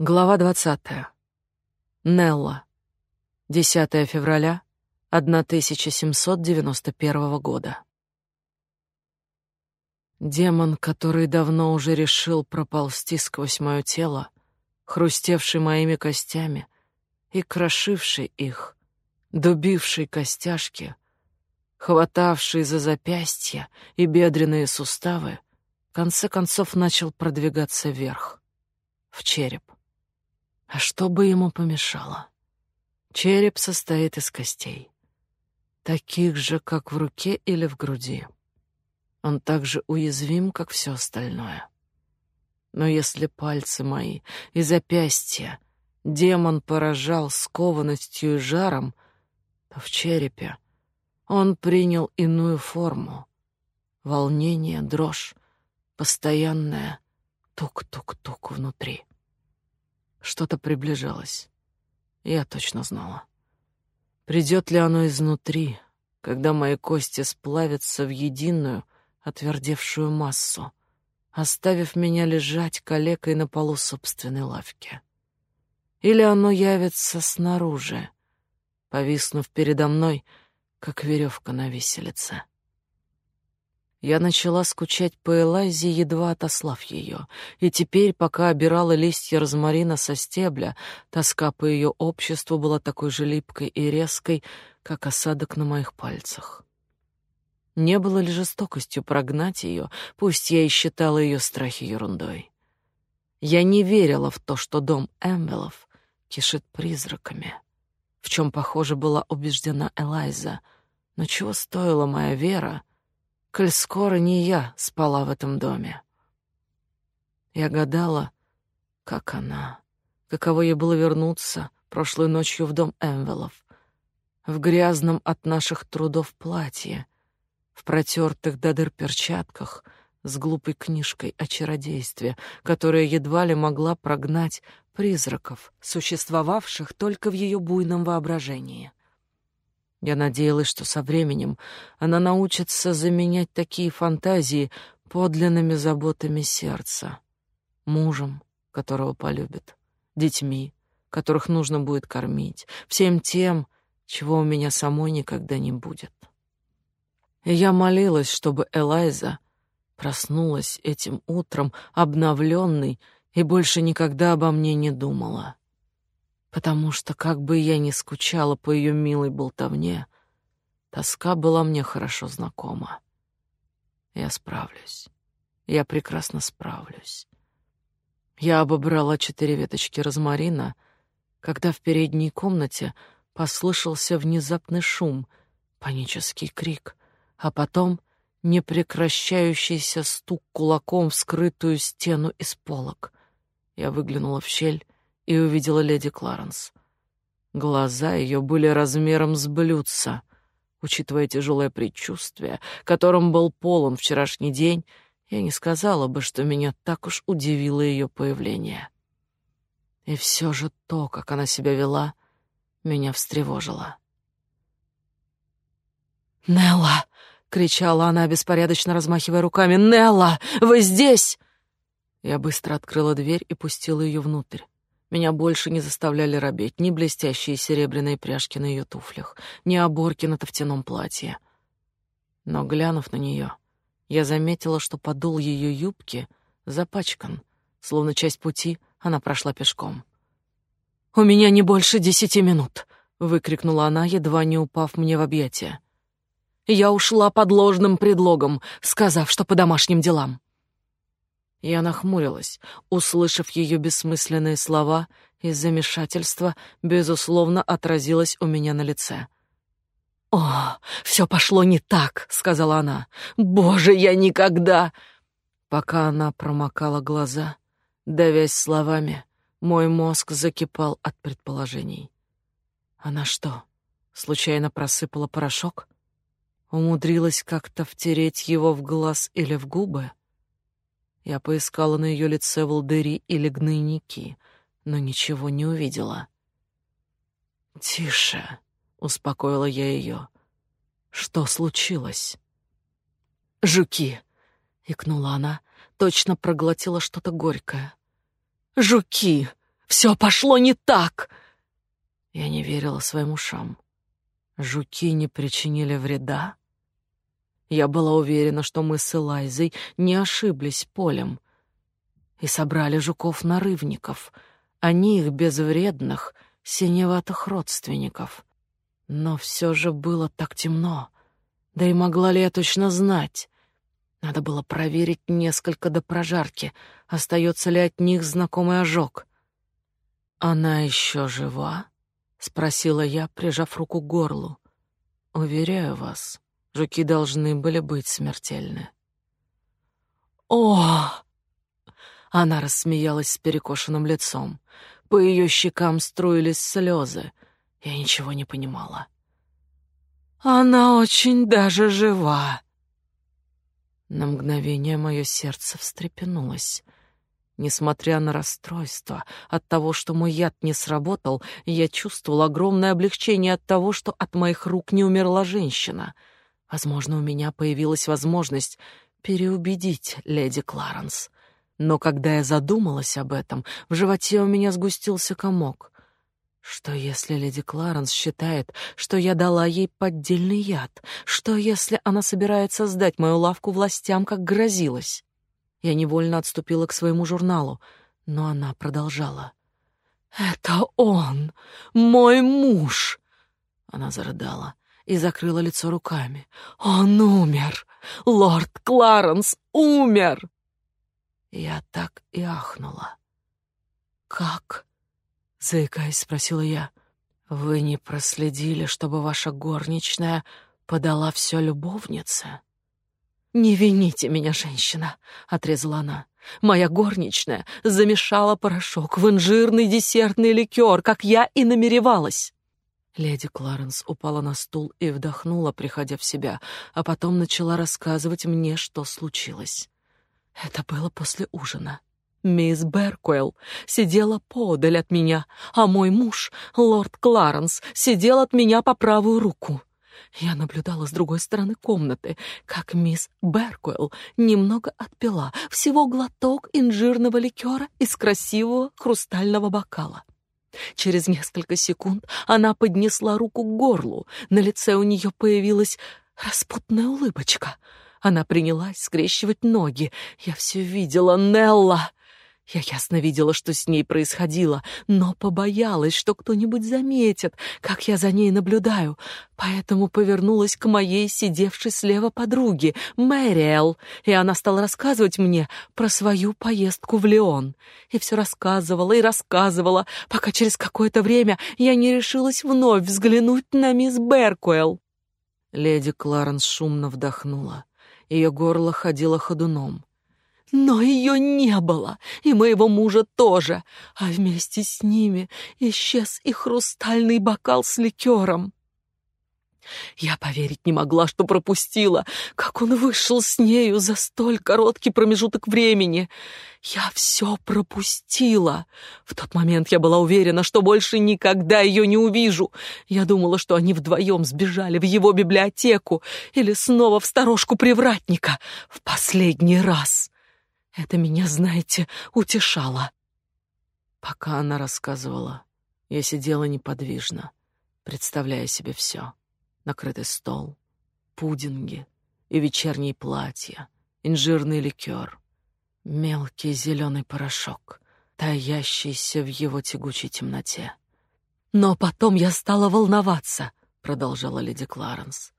Глава двадцатая. Нелла. 10 февраля 1791 года. Демон, который давно уже решил проползти сквозь мое тело, хрустевший моими костями и крошивший их, дубивший костяшки, хватавший за запястья и бедренные суставы, в конце концов начал продвигаться вверх, в череп. А что бы ему помешало? Череп состоит из костей, таких же, как в руке или в груди. Он так же уязвим, как все остальное. Но если пальцы мои и запястья демон поражал скованностью и жаром, то в черепе он принял иную форму. Волнение, дрожь, постоянное тук-тук-тук внутри. Что-то приближалось. Я точно знала. Придет ли оно изнутри, когда мои кости сплавятся в единую, отвердевшую массу, оставив меня лежать калекой на полу собственной лавки? Или оно явится снаружи, повиснув передо мной, как веревка на виселице? Я начала скучать по Элайзе, едва отослав ее, и теперь, пока обирала листья розмарина со стебля, тоска по ее обществу была такой же липкой и резкой, как осадок на моих пальцах. Не было ли жестокостью прогнать ее, пусть я и считала ее страхи ерундой. Я не верила в то, что дом Эмбелов кишит призраками, в чем, похоже, была убеждена Элайза, но чего стоила моя вера — коль скоро не я спала в этом доме. Я гадала, как она, каково ей было вернуться прошлой ночью в дом Энвелов, в грязном от наших трудов платье, в протертых до дыр перчатках с глупой книжкой о чародействе, которая едва ли могла прогнать призраков, существовавших только в ее буйном воображении. Я надеялась, что со временем она научится заменять такие фантазии подлинными заботами сердца. Мужем, которого полюбит, детьми, которых нужно будет кормить, всем тем, чего у меня самой никогда не будет. И я молилась, чтобы Элайза проснулась этим утром обновленной и больше никогда обо мне не думала потому что, как бы я ни скучала по ее милой болтовне, тоска была мне хорошо знакома. Я справлюсь. Я прекрасно справлюсь. Я обобрала четыре веточки розмарина, когда в передней комнате послышался внезапный шум, панический крик, а потом непрекращающийся стук кулаком в скрытую стену из полок. Я выглянула в щель и увидела леди Кларенс. Глаза ее были размером с блюдца. Учитывая тяжелое предчувствие, которым был полон вчерашний день, я не сказала бы, что меня так уж удивило ее появление. И все же то, как она себя вела, меня встревожило. «Нелла!» — кричала она, беспорядочно размахивая руками. «Нелла! Вы здесь!» Я быстро открыла дверь и пустила ее внутрь. Меня больше не заставляли робеть ни блестящие серебряные пряжки на ее туфлях, ни оборки на тофтяном платье. Но, глянув на нее, я заметила, что подол ее юбки запачкан, словно часть пути она прошла пешком. «У меня не больше десяти минут!» — выкрикнула она, едва не упав мне в объятия. «Я ушла под ложным предлогом, сказав, что по домашним делам. Я нахмурилась, услышав ее бессмысленные слова, и замешательство, безусловно, отразилось у меня на лице. «О, все пошло не так», — сказала она. «Боже, я никогда...» Пока она промокала глаза, давясь словами, мой мозг закипал от предположений. Она что, случайно просыпала порошок? Умудрилась как-то втереть его в глаз или в губы? Я поискала на ее лице волдыри или гнойники, но ничего не увидела. «Тише», — успокоила я ее. «Что случилось?» «Жуки!» — икнула она, точно проглотила что-то горькое. «Жуки! Все пошло не так!» Я не верила своим ушам. Жуки не причинили вреда. Я была уверена, что мы с Элайзой не ошиблись полем и собрали жуков-нарывников, не их безвредных, синеватых родственников. Но все же было так темно. Да и могла ли я точно знать? Надо было проверить несколько до прожарки, остается ли от них знакомый ожог. «Она еще жива?» — спросила я, прижав руку к горлу. «Уверяю вас, жуки должны были быть смертельны». «О!» Она рассмеялась с перекошенным лицом. По ее щекам струились слезы. Я ничего не понимала. «Она очень даже жива!» На мгновение мое сердце встрепенулось. Несмотря на расстройство от того, что мой яд не сработал, я чувствовал огромное облегчение от того, что от моих рук не умерла женщина. Возможно, у меня появилась возможность переубедить леди Кларенс. Но когда я задумалась об этом, в животе у меня сгустился комок. Что если леди Кларенс считает, что я дала ей поддельный яд? Что если она собирается сдать мою лавку властям, как грозилась? Я невольно отступила к своему журналу, но она продолжала. «Это он! Мой муж!» Она зарыдала и закрыла лицо руками. «Он умер! Лорд Кларенс умер!» Я так и ахнула. «Как?» — заикаясь, спросила я. «Вы не проследили, чтобы ваша горничная подала все любовнице?» «Не вините меня, женщина», — отрезала она. «Моя горничная замешала порошок в инжирный десертный ликер, как я и намеревалась». Леди Кларенс упала на стул и вдохнула, приходя в себя, а потом начала рассказывать мне, что случилось. Это было после ужина. Мисс Беркуэлл сидела подаль от меня, а мой муж, лорд Кларенс, сидел от меня по правую руку. Я наблюдала с другой стороны комнаты, как мисс Беркуэлл немного отпила, всего глоток инжирного ликера из красивого хрустального бокала. Через несколько секунд она поднесла руку к горлу, на лице у нее появилась распутная улыбочка. Она принялась скрещивать ноги. Я все видела, Нелла. Я ясно видела, что с ней происходило, но побоялась, что кто-нибудь заметит, как я за ней наблюдаю, поэтому повернулась к моей сидевшей слева подруге, Мэриэл, и она стала рассказывать мне про свою поездку в Леон. И все рассказывала и рассказывала, пока через какое-то время я не решилась вновь взглянуть на мисс Беркуэлл. Леди Кларенс шумно вдохнула. Ее горло ходило ходуном. Но ее не было, и моего мужа тоже, а вместе с ними исчез и хрустальный бокал с ликером. Я поверить не могла, что пропустила, как он вышел с нею за столь короткий промежуток времени. Я все пропустила. В тот момент я была уверена, что больше никогда ее не увижу. Я думала, что они вдвоем сбежали в его библиотеку или снова в сторожку привратника в последний раз. Это меня, знаете, утешало. Пока она рассказывала, я сидела неподвижно, представляя себе все. Накрытый стол, пудинги и вечерние платья, инжирный ликер, мелкий зеленый порошок, таящийся в его тягучей темноте. «Но потом я стала волноваться», — продолжала леди Кларенс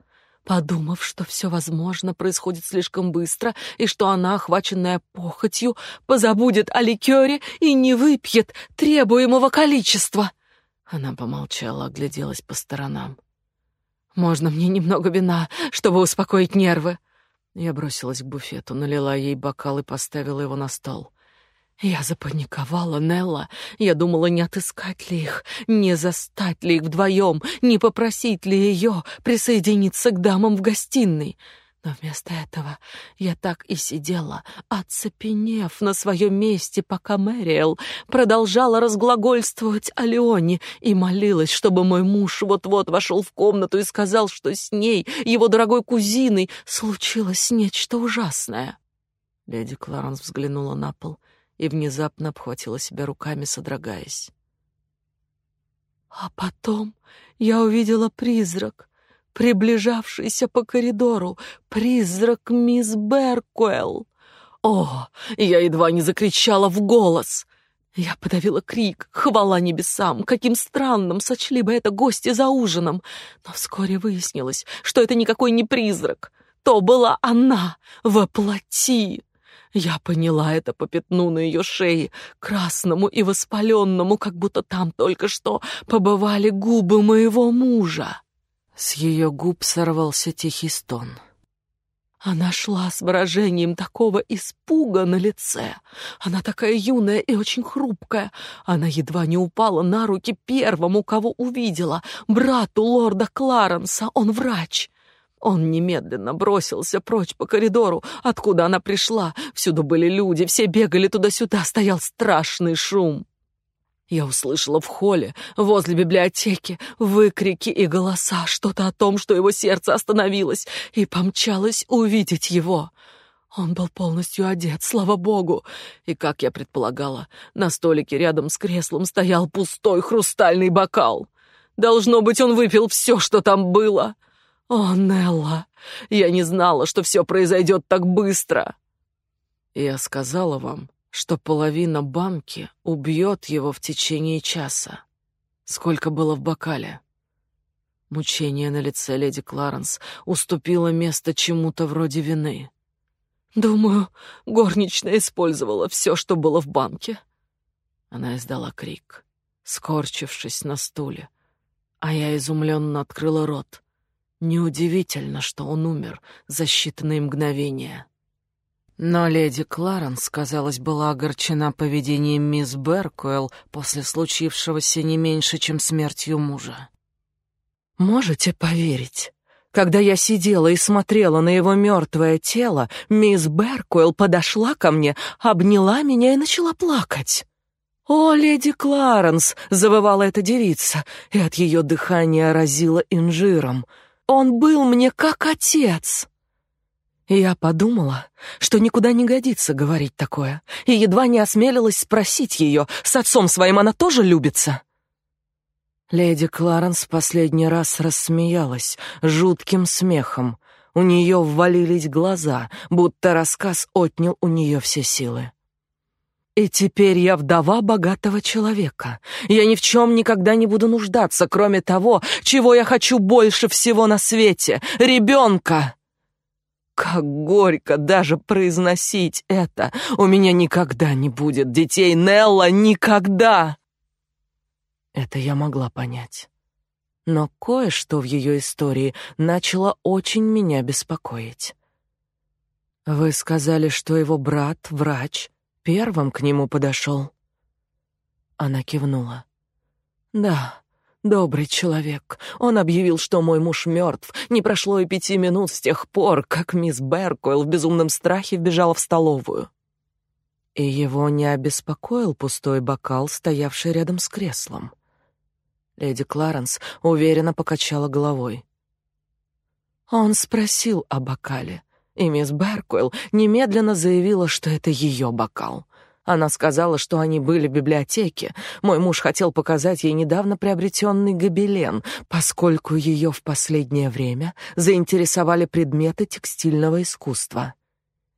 подумав, что все, возможно, происходит слишком быстро и что она, охваченная похотью, позабудет о ликере и не выпьет требуемого количества. Она помолчала, огляделась по сторонам. «Можно мне немного вина, чтобы успокоить нервы?» Я бросилась к буфету, налила ей бокал и поставила его на стол. Я запаниковала, Нелла. Я думала, не отыскать ли их, не застать ли их вдвоем, не попросить ли ее присоединиться к дамам в гостиной. Но вместо этого я так и сидела, оцепенев на своем месте, пока Мэриэл продолжала разглагольствовать о Леоне и молилась, чтобы мой муж вот-вот вошел в комнату и сказал, что с ней, его дорогой кузиной, случилось нечто ужасное. Леди Кларенс взглянула на пол — и внезапно обхватила себя руками, содрогаясь. А потом я увидела призрак, приближавшийся по коридору, призрак мисс Беркуэлл. О, я едва не закричала в голос. Я подавила крик, хвала небесам, каким странным сочли бы это гости за ужином. Но вскоре выяснилось, что это никакой не призрак. То была она во плоти. Я поняла это по пятну на ее шее, красному и воспаленному, как будто там только что побывали губы моего мужа. С ее губ сорвался тихий стон. Она шла с выражением такого испуга на лице. Она такая юная и очень хрупкая. Она едва не упала на руки первому, кого увидела, брату лорда Кларенса, он врач. Он немедленно бросился прочь по коридору, откуда она пришла. Всюду были люди, все бегали туда-сюда, стоял страшный шум. Я услышала в холле, возле библиотеки, выкрики и голоса, что-то о том, что его сердце остановилось, и помчалась увидеть его. Он был полностью одет, слава богу. И, как я предполагала, на столике рядом с креслом стоял пустой хрустальный бокал. Должно быть, он выпил все, что там было. «О, Нелла, я не знала, что все произойдет так быстро!» «Я сказала вам, что половина банки убьет его в течение часа. Сколько было в бокале?» Мучение на лице леди Кларенс уступило место чему-то вроде вины. «Думаю, горничная использовала все, что было в банке». Она издала крик, скорчившись на стуле, а я изумленно открыла рот. Неудивительно, что он умер за считанные мгновения. Но леди Кларенс, казалось, была огорчена поведением мисс Беркуэлл после случившегося не меньше, чем смертью мужа. «Можете поверить?» Когда я сидела и смотрела на его мертвое тело, мисс Беркуэлл подошла ко мне, обняла меня и начала плакать. «О, леди Кларенс!» — завывала эта девица, и от ее дыхания разило инжиром — он был мне как отец. Я подумала, что никуда не годится говорить такое, и едва не осмелилась спросить ее, с отцом своим она тоже любится. Леди Кларенс последний раз рассмеялась жутким смехом. У нее ввалились глаза, будто рассказ отнял у нее все силы. И теперь я вдова богатого человека. Я ни в чем никогда не буду нуждаться, кроме того, чего я хочу больше всего на свете — ребенка. Как горько даже произносить это. У меня никогда не будет детей, Нелла, никогда. Это я могла понять. Но кое-что в ее истории начало очень меня беспокоить. Вы сказали, что его брат — врач — первым к нему подошел. Она кивнула. Да, добрый человек. Он объявил, что мой муж мертв. Не прошло и пяти минут с тех пор, как мисс Беркуэлл в безумном страхе вбежала в столовую. И его не обеспокоил пустой бокал, стоявший рядом с креслом. Леди Кларенс уверенно покачала головой. Он спросил о бокале и мисс Беркуэлл немедленно заявила, что это ее бокал. Она сказала, что они были в библиотеке. Мой муж хотел показать ей недавно приобретенный гобелен, поскольку ее в последнее время заинтересовали предметы текстильного искусства.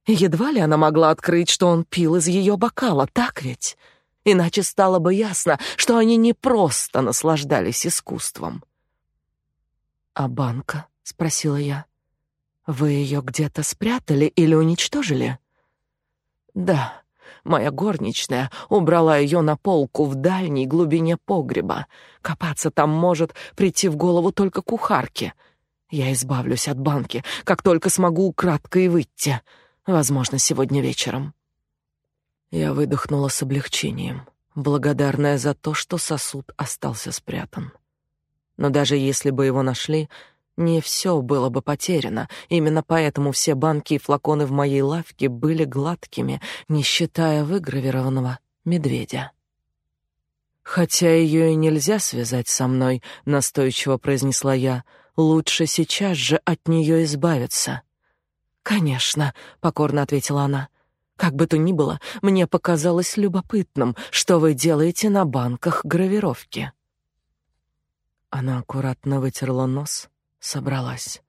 Едва ли она могла открыть, что он пил из ее бокала, так ведь? Иначе стало бы ясно, что они не просто наслаждались искусством. «А банка?» — спросила я. Вы ее где-то спрятали или уничтожили? Да, моя горничная убрала ее на полку в дальней глубине погреба. Копаться там может прийти в голову только кухарке. Я избавлюсь от банки, как только смогу кратко выйти. Возможно, сегодня вечером. Я выдохнула с облегчением, благодарная за то, что сосуд остался спрятан. Но даже если бы его нашли, не все было бы потеряно. Именно поэтому все банки и флаконы в моей лавке были гладкими, не считая выгравированного медведя. Хотя ее и нельзя связать со мной, настойчиво произнесла я. Лучше сейчас же от нее избавиться. Конечно, покорно ответила она. Как бы то ни было, мне показалось любопытным, что вы делаете на банках гравировки. Она аккуратно вытерла нос, собралась.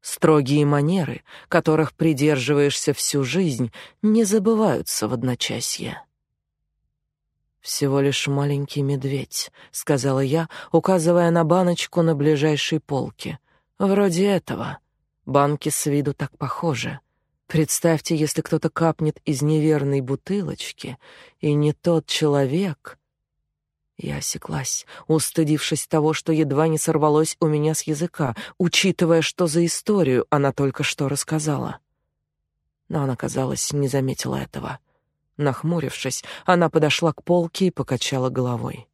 Строгие манеры, которых придерживаешься всю жизнь, не забываются в одночасье. Всего лишь маленький медведь, сказала я, указывая на баночку на ближайшей полке. Вроде этого. Банки с виду так похожи. Представьте, если кто-то капнет из неверной бутылочки, и не тот человек. Я осеклась, устыдившись того, что едва не сорвалось у меня с языка, учитывая, что за историю она только что рассказала. Но она, казалось, не заметила этого. Нахмурившись, она подошла к полке и покачала головой.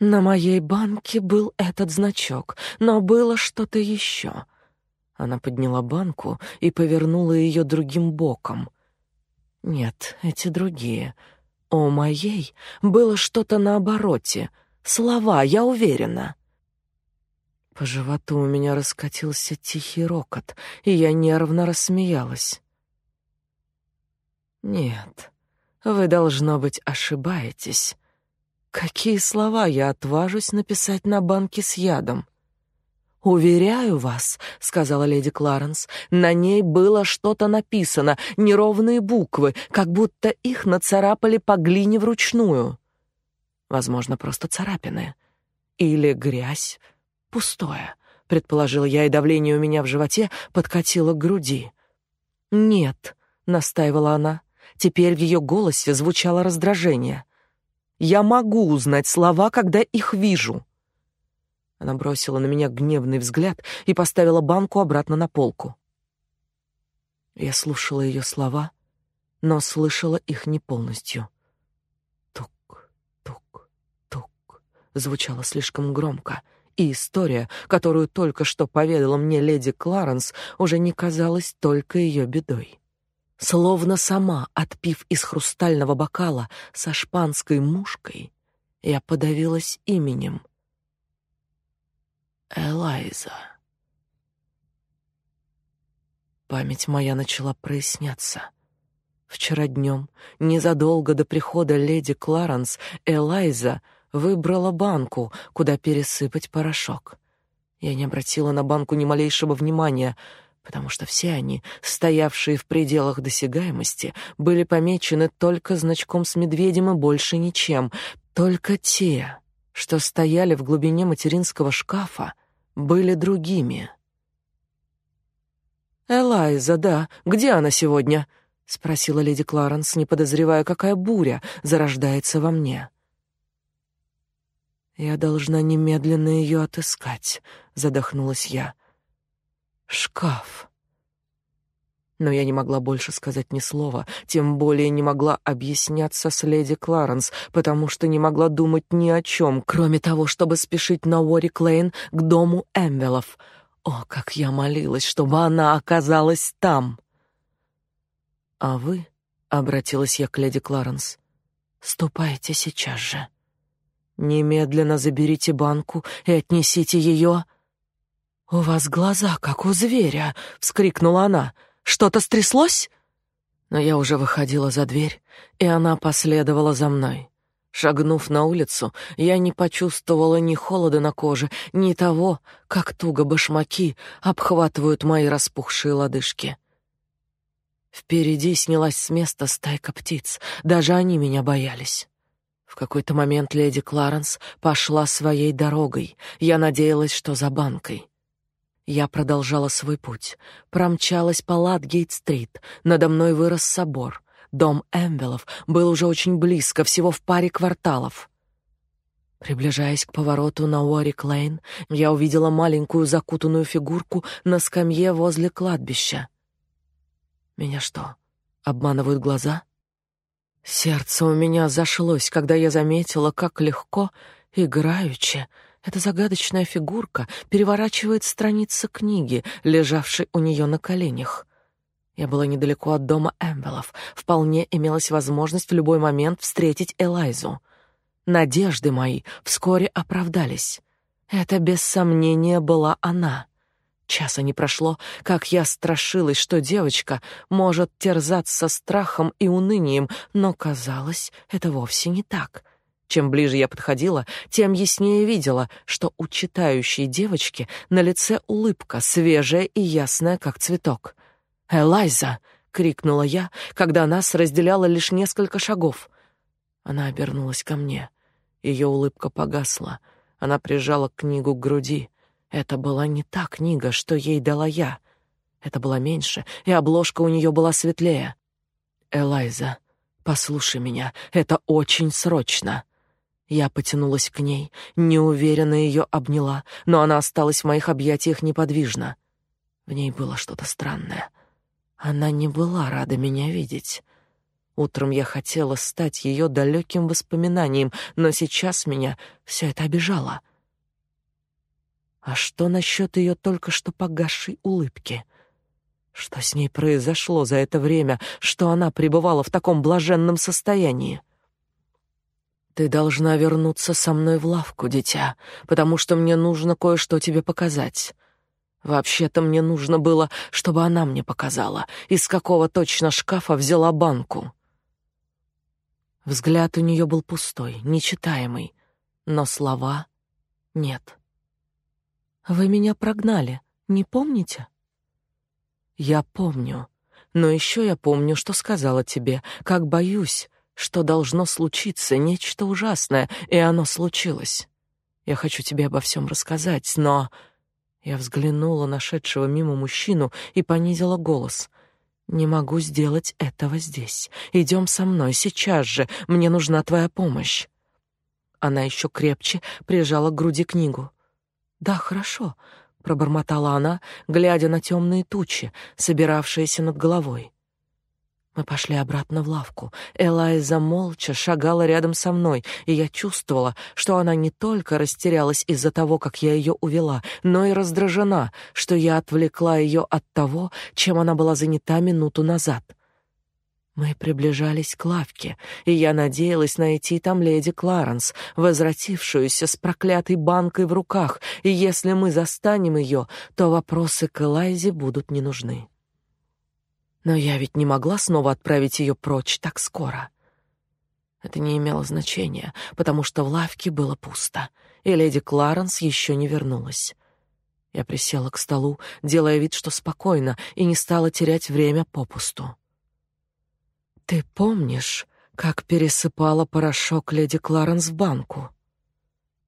На моей банке был этот значок, но было что-то еще — она подняла банку и повернула ее другим боком. Нет, эти другие. О моей было что-то на обороте. Слова, я уверена. По животу у меня раскатился тихий рокот, и я нервно рассмеялась. Нет, вы должно быть ошибаетесь. Какие слова я отважусь написать на банке с ядом? Уверяю вас, сказала леди Кларенс, на ней было что-то написано, неровные буквы, как будто их нацарапали по глине вручную. Возможно, просто царапины или грязь, пустое, предположила я, и давление у меня в животе подкатило к груди. Нет, настаивала она. Теперь в ее голосе звучало раздражение. Я могу узнать слова, когда их вижу. Она бросила на меня гневный взгляд и поставила банку обратно на полку. Я слушала ее слова, но слышала их не полностью. Тук, тук, тук звучало слишком громко, и история, которую только что поведала мне леди Кларенс, уже не казалась только ее бедой. Словно сама, отпив из хрустального бокала со шпанской мушкой, я подавилась именем — Элайза. Память моя начала проясняться. Вчера днем, незадолго до прихода леди Кларенс, Элайза выбрала банку, куда пересыпать порошок. Я не обратила на банку ни малейшего внимания, потому что все они, стоявшие в пределах досягаемости, были помечены только значком с медведем и больше ничем, только те, что стояли в глубине материнского шкафа, были другими. «Элайза, да. Где она сегодня?» — спросила леди Кларенс, не подозревая, какая буря зарождается во мне. «Я должна немедленно ее отыскать», — задохнулась я. «Шкаф но я не могла больше сказать ни слова, тем более не могла объясняться с леди Кларенс, потому что не могла думать ни о чем, кроме того, чтобы спешить на Уорик-Лейн к дому Эмвелов. О, как я молилась, чтобы она оказалась там! «А вы?» — обратилась я к леди Кларенс. «Ступайте сейчас же. Немедленно заберите банку и отнесите ее...» «У вас глаза, как у зверя!» — вскрикнула она — что-то стряслось? Но я уже выходила за дверь, и она последовала за мной. Шагнув на улицу, я не почувствовала ни холода на коже, ни того, как туго башмаки обхватывают мои распухшие лодыжки. Впереди снялась с места стайка птиц, даже они меня боялись. В какой-то момент леди Кларенс пошла своей дорогой. Я надеялась, что за банкой. Я продолжала свой путь, промчалась по Ладгейт-стрит, надо мной вырос собор. Дом Эмвелов был уже очень близко, всего в паре кварталов. Приближаясь к повороту на Уорик-Лейн, я увидела маленькую закутанную фигурку на скамье возле кладбища. Меня что, обманывают глаза? Сердце у меня зашлось, когда я заметила, как легко, играючи, эта загадочная фигурка переворачивает страницы книги, лежавшей у нее на коленях. Я была недалеко от дома Эмбелов. Вполне имелась возможность в любой момент встретить Элайзу. Надежды мои вскоре оправдались. Это без сомнения была она. Часа не прошло, как я страшилась, что девочка может терзаться страхом и унынием, но казалось, это вовсе не так. Чем ближе я подходила, тем яснее видела, что у читающей девочки на лице улыбка, свежая и ясная, как цветок. «Элайза!» — крикнула я, когда нас разделяло лишь несколько шагов. Она обернулась ко мне. Ее улыбка погасла. Она прижала книгу к груди. Это была не та книга, что ей дала я. Это была меньше, и обложка у нее была светлее. «Элайза, послушай меня, это очень срочно». Я потянулась к ней, неуверенно ее обняла, но она осталась в моих объятиях неподвижно. В ней было что-то странное. Она не была рада меня видеть. Утром я хотела стать ее далеким воспоминанием, но сейчас меня все это обижало. А что насчет ее только что погасшей улыбки? Что с ней произошло за это время, что она пребывала в таком блаженном состоянии? Ты должна вернуться со мной в лавку, дитя, потому что мне нужно кое-что тебе показать. Вообще-то мне нужно было, чтобы она мне показала, из какого точно шкафа взяла банку. Взгляд у нее был пустой, нечитаемый, но слова нет. Вы меня прогнали, не помните? Я помню. Но еще я помню, что сказала тебе, как боюсь, что должно случиться нечто ужасное, и оно случилось. Я хочу тебе обо всем рассказать, но я взглянула на шедшего мимо мужчину и понизила голос. Не могу сделать этого здесь. Идем со мной сейчас же. Мне нужна твоя помощь. Она еще крепче прижала к груди книгу. Да, хорошо, пробормотала она, глядя на темные тучи, собиравшиеся над головой. Мы пошли обратно в лавку. Элайза молча шагала рядом со мной, и я чувствовала, что она не только растерялась из-за того, как я ее увела, но и раздражена, что я отвлекла ее от того, чем она была занята минуту назад. Мы приближались к лавке, и я надеялась найти там леди Кларенс, возвратившуюся с проклятой банкой в руках, и если мы застанем ее, то вопросы к Элайзе будут не нужны. Но я ведь не могла снова отправить ее прочь так скоро. Это не имело значения, потому что в лавке было пусто, и леди Кларенс еще не вернулась. Я присела к столу, делая вид, что спокойно, и не стала терять время попусту. Ты помнишь, как пересыпала порошок леди Кларенс в банку?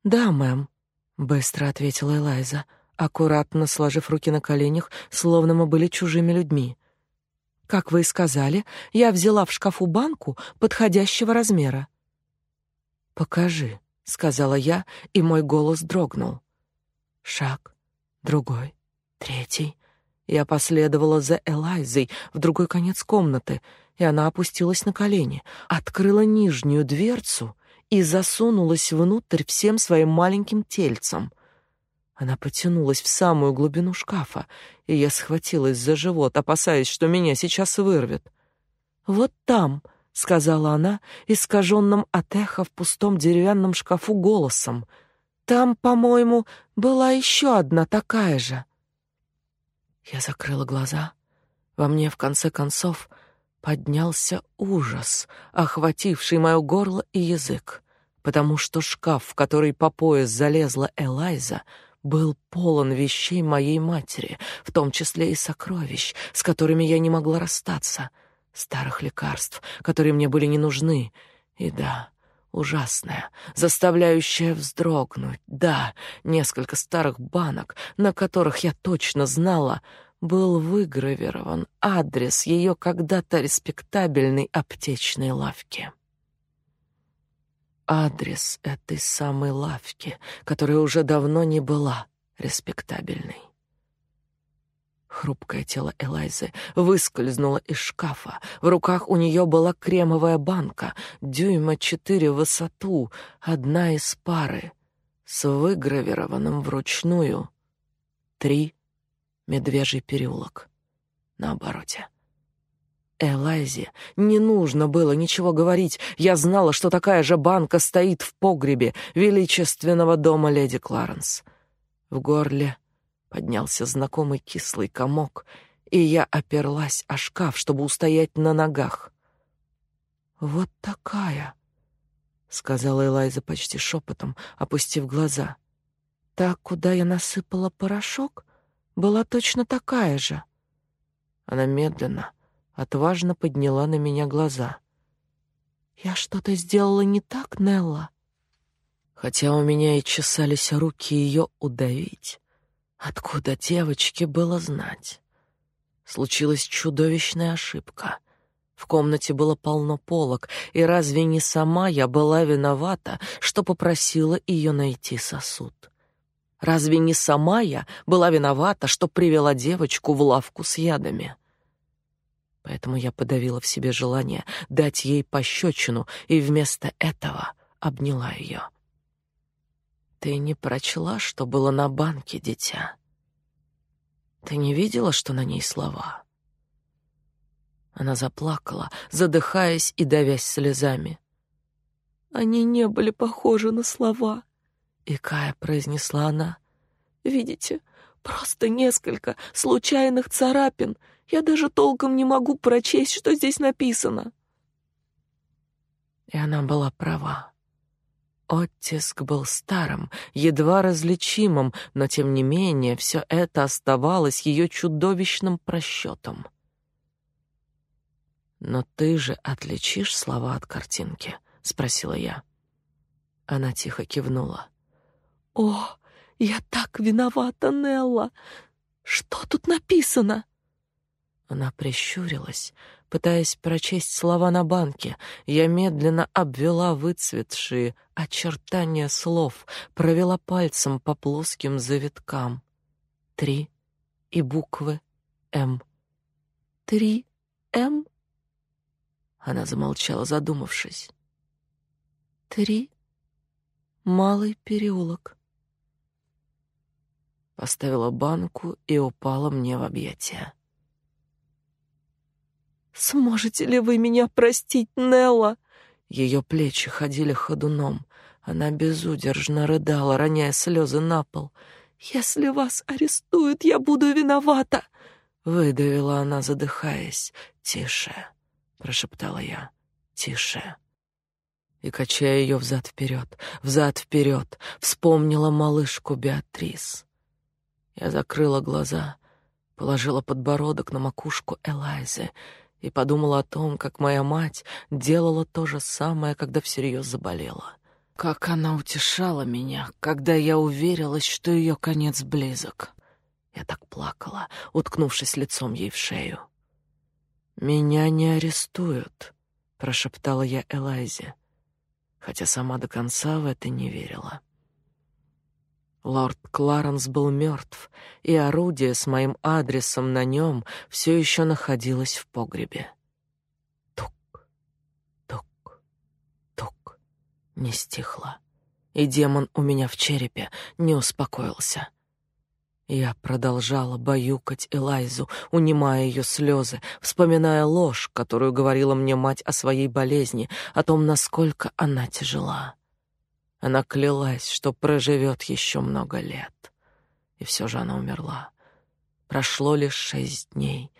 Да, мэм, быстро ответила Элайза, аккуратно сложив руки на коленях, словно мы были чужими людьми. Как вы и сказали, я взяла в шкафу банку подходящего размера. Покажи, сказала я, и мой голос дрогнул. Шаг, другой, третий. Я последовала за Элайзой в другой конец комнаты, и она опустилась на колени, открыла нижнюю дверцу и засунулась внутрь всем своим маленьким тельцем. Она потянулась в самую глубину шкафа, и я схватилась за живот, опасаясь, что меня сейчас вырвет. «Вот там», — сказала она, искаженным от эха в пустом деревянном шкафу голосом. «Там, по-моему, была еще одна такая же». Я закрыла глаза. Во мне, в конце концов, поднялся ужас, охвативший мое горло и язык, потому что шкаф, в который по пояс залезла Элайза, был полон вещей моей матери, в том числе и сокровищ, с которыми я не могла расстаться, старых лекарств, которые мне были не нужны, и да, ужасная, заставляющая вздрогнуть, да, несколько старых банок, на которых я точно знала — был выгравирован адрес ее когда-то респектабельной аптечной лавки. Адрес этой самой лавки, которая уже давно не была респектабельной. Хрупкое тело Элайзы выскользнуло из шкафа. В руках у нее была кремовая банка, дюйма четыре в высоту, одна из пары, с выгравированным вручную три Медвежий переулок. На обороте. Элайзе не нужно было ничего говорить. Я знала, что такая же банка стоит в погребе величественного дома леди Кларенс. В горле Поднялся знакомый кислый комок, и я оперлась о шкаф, чтобы устоять на ногах. «Вот такая», — сказала Элайза почти шепотом, опустив глаза. «Та, куда я насыпала порошок, была точно такая же». Она медленно, отважно подняла на меня глаза. «Я что-то сделала не так, Нелла?» Хотя у меня и чесались руки ее удавить, откуда девочке было знать? Случилась чудовищная ошибка. В комнате было полно полок, и разве не сама я была виновата, что попросила ее найти сосуд? Разве не сама я была виновата, что привела девочку в лавку с ядами? Поэтому я подавила в себе желание дать ей пощечину и вместо этого обняла ее. Ты не прочла, что было на банке, дитя? Ты не видела, что на ней слова? Она заплакала, задыхаясь и давясь слезами. Они не были похожи на слова, и Кая произнесла она. Видите, просто несколько случайных царапин. Я даже толком не могу прочесть, что здесь написано. И она была права. Оттиск был старым, едва различимым, но тем не менее все это оставалось ее чудовищным просчетом. «Но ты же отличишь слова от картинки?» — спросила я. Она тихо кивнула. «О, я так виновата, Нелла! Что тут написано?» Она прищурилась, пытаясь прочесть слова на банке. Я медленно обвела выцветшие очертания слов, провела пальцем по плоским завиткам. Три и буквы «М». «Три М?» Она замолчала, задумавшись. «Три? Малый переулок». Поставила банку и упала мне в объятия. Сможете ли вы меня простить, Нелла? Ее плечи ходили ходуном. Она безудержно рыдала, роняя слезы на пол. Если вас арестуют, я буду виновата, выдавила она, задыхаясь. Тише, прошептала я. Тише. И качая ее взад вперед, взад вперед, вспомнила малышку Беатрис. Я закрыла глаза, положила подбородок на макушку Элайзы и подумала о том, как моя мать делала то же самое, когда всерьез заболела. Как она утешала меня, когда я уверилась, что ее конец близок. Я так плакала, уткнувшись лицом ей в шею. «Меня не арестуют», — прошептала я Элайзе, хотя сама до конца в это не верила. Лорд Кларенс был мертв, и орудие с моим адресом на нем все еще находилось в погребе. Тук, тук, тук. Не стихло, и демон у меня в черепе не успокоился. Я продолжала баюкать Элайзу, унимая ее слезы, вспоминая ложь, которую говорила мне мать о своей болезни, о том, насколько она тяжела. Она клялась, что проживет еще много лет. И все же она умерла. Прошло лишь шесть дней,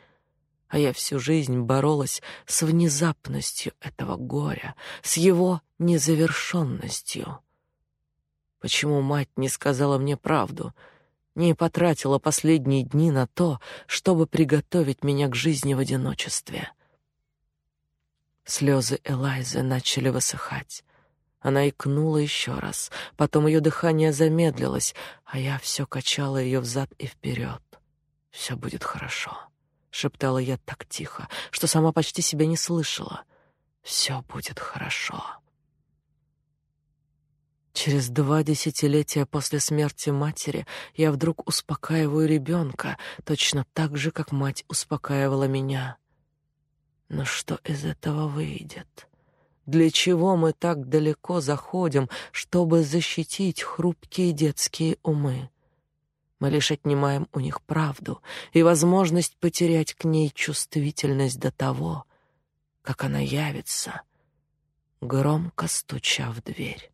а я всю жизнь боролась с внезапностью этого горя, с его незавершенностью. Почему мать не сказала мне правду, не потратила последние дни на то, чтобы приготовить меня к жизни в одиночестве? Слезы Элайзы начали высыхать. Она икнула еще раз, потом ее дыхание замедлилось, а я все качала ее взад и вперед. «Все будет хорошо», — шептала я так тихо, что сама почти себя не слышала. «Все будет хорошо». Через два десятилетия после смерти матери я вдруг успокаиваю ребенка, точно так же, как мать успокаивала меня. Но что из этого выйдет? Для чего мы так далеко заходим, чтобы защитить хрупкие детские умы? Мы лишь отнимаем у них правду и возможность потерять к ней чувствительность до того, как она явится, громко стуча в дверь.